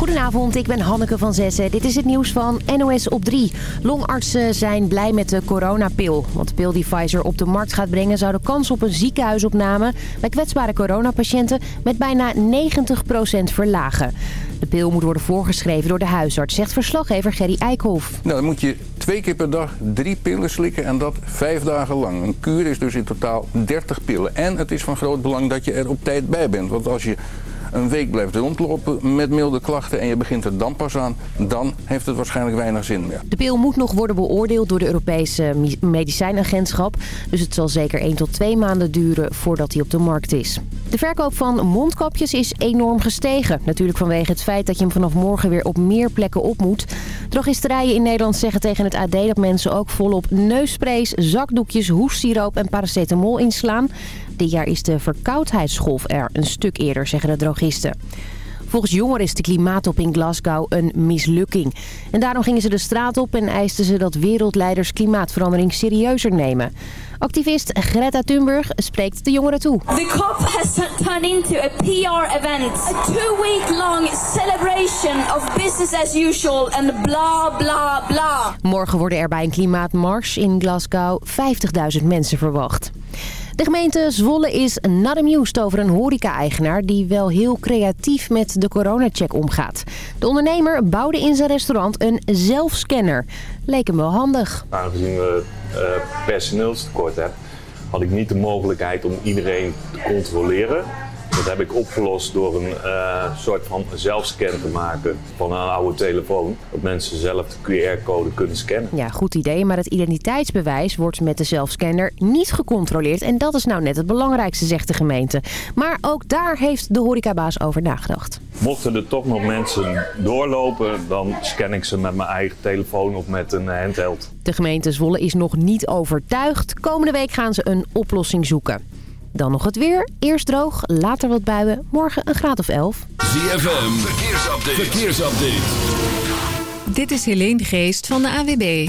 Goedenavond, ik ben Hanneke van Zessen. Dit is het nieuws van NOS op 3. Longartsen zijn blij met de coronapil. Want de pil die Pfizer op de markt gaat brengen... zou de kans op een ziekenhuisopname bij kwetsbare coronapatiënten... met bijna 90% verlagen. De pil moet worden voorgeschreven door de huisarts, zegt verslaggever Gerry Eikhoff. Nou, dan moet je twee keer per dag drie pillen slikken en dat vijf dagen lang. Een kuur is dus in totaal 30 pillen. En het is van groot belang dat je er op tijd bij bent. Want als je een week blijft rondlopen met milde klachten en je begint er dan pas aan, dan heeft het waarschijnlijk weinig zin meer. De pil moet nog worden beoordeeld door de Europese medicijnagentschap. Dus het zal zeker 1 tot 2 maanden duren voordat hij op de markt is. De verkoop van mondkapjes is enorm gestegen. Natuurlijk vanwege het feit dat je hem vanaf morgen weer op meer plekken op moet. Drogisterijen in Nederland zeggen tegen het AD dat mensen ook volop neussprays, zakdoekjes, hoestsiroop en paracetamol inslaan. Dit jaar is de verkoudheidsgolf er een stuk eerder, zeggen de drogisten. Volgens jongeren is de klimaattop in Glasgow een mislukking. En daarom gingen ze de straat op en eisten ze dat wereldleiders klimaatverandering serieuzer nemen. Activist Greta Thunberg spreekt de jongeren toe. The COP has turned into a PR event. A two-week-long celebration of business as usual and bla bla bla. Morgen worden er bij een klimaatmars in Glasgow 50.000 mensen verwacht. De gemeente Zwolle is not amused over een horeca-eigenaar die wel heel creatief met de coronacheck omgaat. De ondernemer bouwde in zijn restaurant een zelfscanner. Leek hem wel handig. Aangezien we uh, personeelstekort hebben, had ik niet de mogelijkheid om iedereen te controleren. Dat heb ik opgelost door een uh, soort van zelfscan te maken van een oude telefoon. Dat mensen zelf de QR-code kunnen scannen. Ja, goed idee. Maar het identiteitsbewijs wordt met de zelfscanner niet gecontroleerd. En dat is nou net het belangrijkste, zegt de gemeente. Maar ook daar heeft de horecabaas over nagedacht. Mochten er toch nog mensen doorlopen, dan scan ik ze met mijn eigen telefoon of met een handheld. De gemeente Zwolle is nog niet overtuigd. Komende week gaan ze een oplossing zoeken. Dan nog het weer. Eerst droog, later wat buien. Morgen een graad of 11. ZFM, verkeersupdate. verkeersupdate. Dit is Helene Geest van de AWB.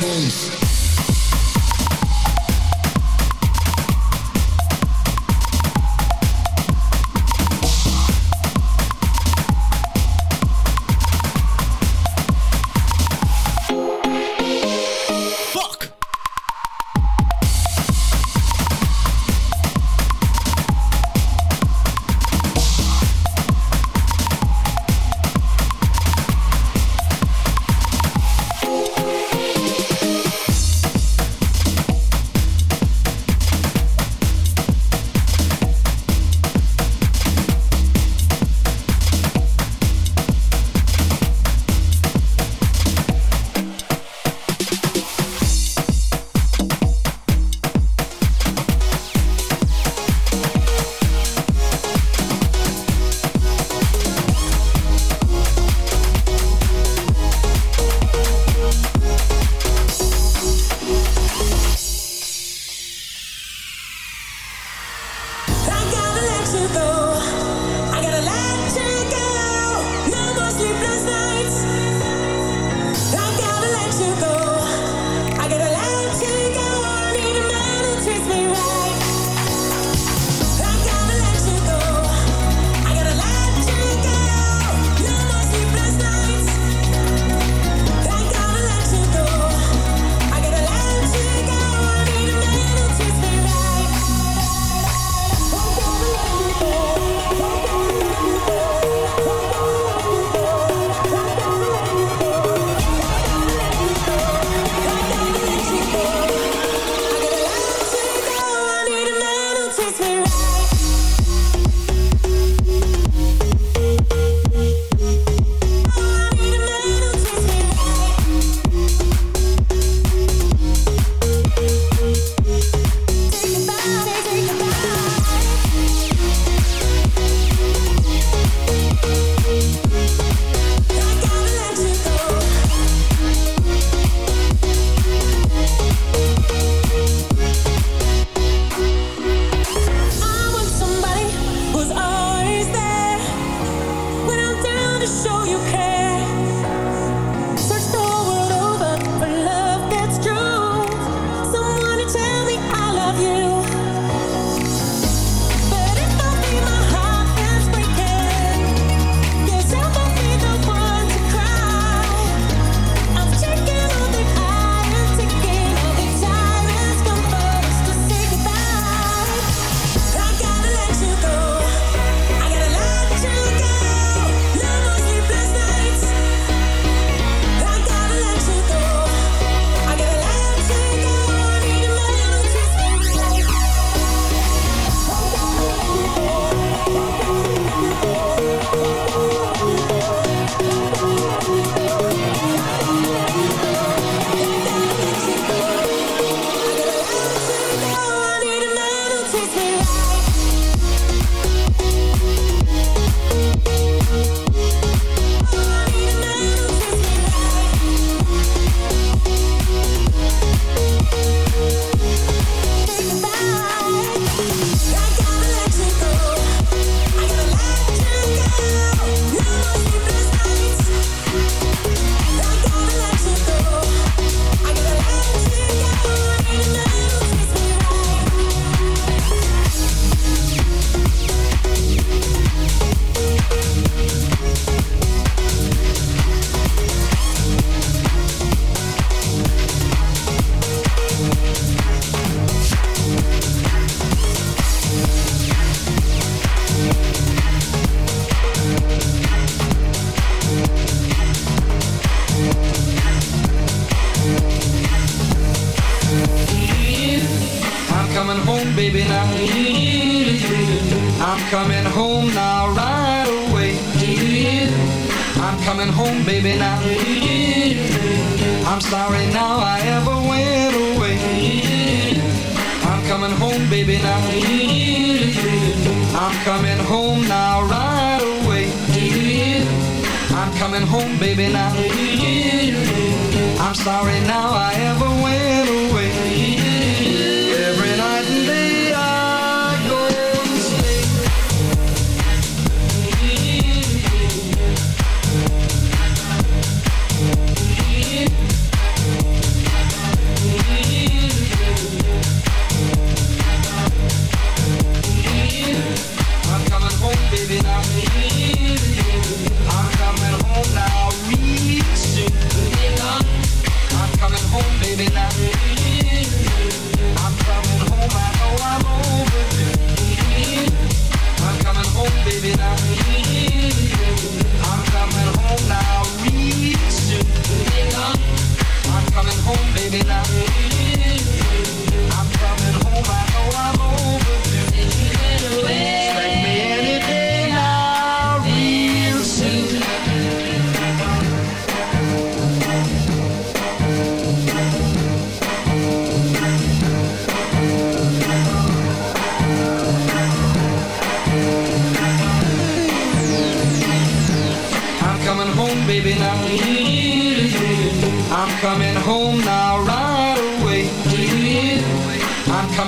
Ramones.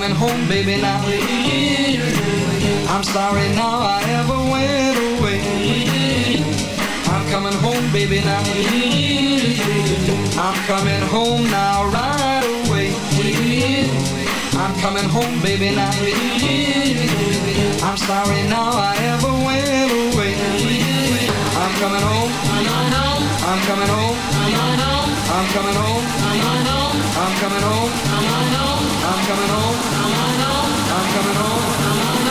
coming home, baby, now I'm sorry now I ever went away. I'm coming home, baby, now I'm coming home now right away. I'm coming home, baby, now I'm sorry now I ever went away. I'm coming home. I'm coming home. I'm coming home. I'm coming home. I'm coming home. I'm coming home. I'm coming home. I'm coming home.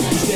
There is